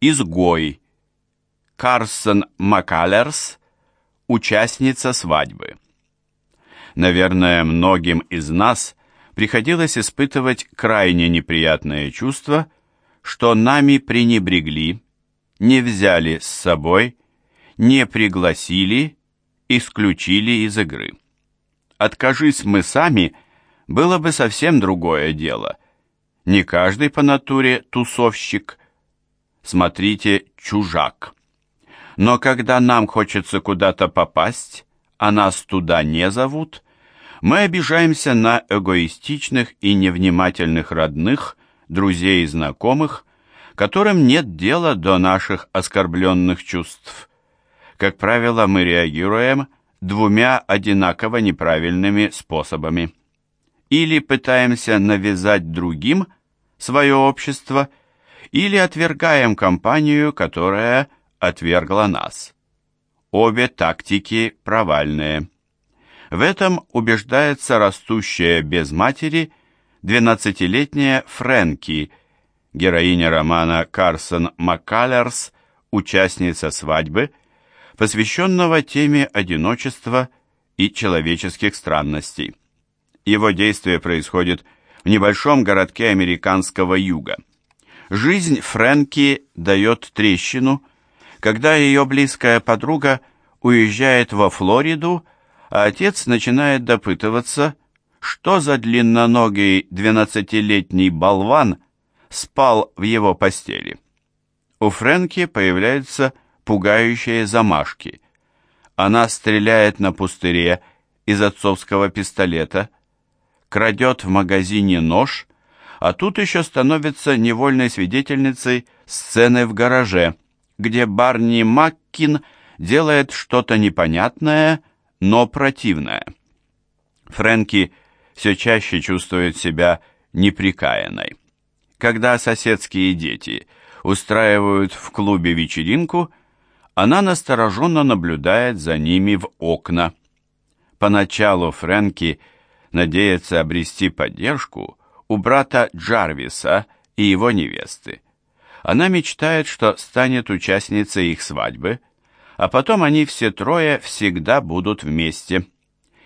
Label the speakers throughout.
Speaker 1: Изгой. Карсон Макалерс, участница свадьбы. Наверное, многим из нас приходилось испытывать крайне неприятное чувство, что нами пренебрегли, не взяли с собой, не пригласили, исключили из игры. Откажись мы сами, было бы совсем другое дело. Не каждый по натуре тусовщик. Смотрите, чужак. Но когда нам хочется куда-то попасть, а нас туда не зовут, мы обижаемся на эгоистичных и невнимательных родных, друзей и знакомых, которым нет дела до наших оскорбленных чувств. Как правило, мы реагируем двумя одинаково неправильными способами. Или пытаемся навязать другим свое общество, или отвергаем компанию, которая отвергла нас. Обе тактики провальные. В этом убеждается растущая без матери 12-летняя Фрэнки – героиня романа Карсон Маккалерс, участница свадьбы, посвященного теме одиночества и человеческих странностей. Его действие происходит в небольшом городке американского юга. Жизнь Фрэнки дает трещину, когда ее близкая подруга уезжает во Флориду, а отец начинает допытываться, что за длинноногий двенадцатилетний болван – спал в его постели. У Фрэнки появляются пугающие замашки. Она стреляет на пустыре из отцовского пистолета, крадет в магазине нож, а тут еще становится невольной свидетельницей сцены в гараже, где Барни Маккин делает что-то непонятное, но противное. Фрэнки все чаще чувствует себя неприкаянной. Когда соседские дети устраивают в клубе вечеринку, она настороженно наблюдает за ними в окна. Поначалу Фрэнки надеется обрести поддержку у брата Джарвиса и его невесты. Она мечтает, что станет участницей их свадьбы, а потом они все трое всегда будут вместе.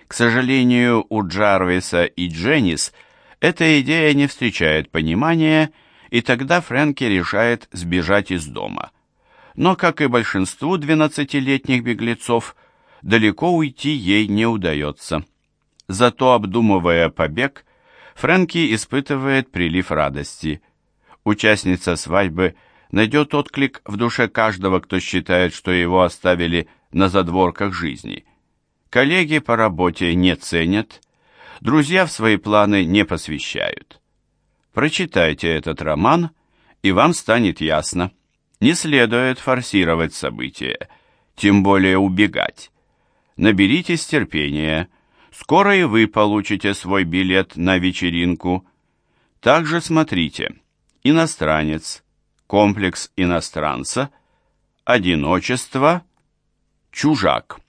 Speaker 1: К сожалению, у Джарвиса и Дженнис – эта идея не встречает понимания, и тогда Фрэнки решает сбежать из дома. Но, как и большинству двенадцатилетних беглецов, далеко уйти ей не удается. Зато, обдумывая побег, Фрэнки испытывает прилив радости. Участница свадьбы найдет отклик в душе каждого, кто считает, что его оставили на задворках жизни. Коллеги по работе не ценят, друзья в свои планы не посвящают. Прочитайте этот роман, и вам станет ясно. Не следует форсировать события, тем более убегать. Наберитесь терпения. Скоро и вы получите свой билет на вечеринку. Также смотрите «Иностранец», «Комплекс иностранца», «Одиночество», «Чужак».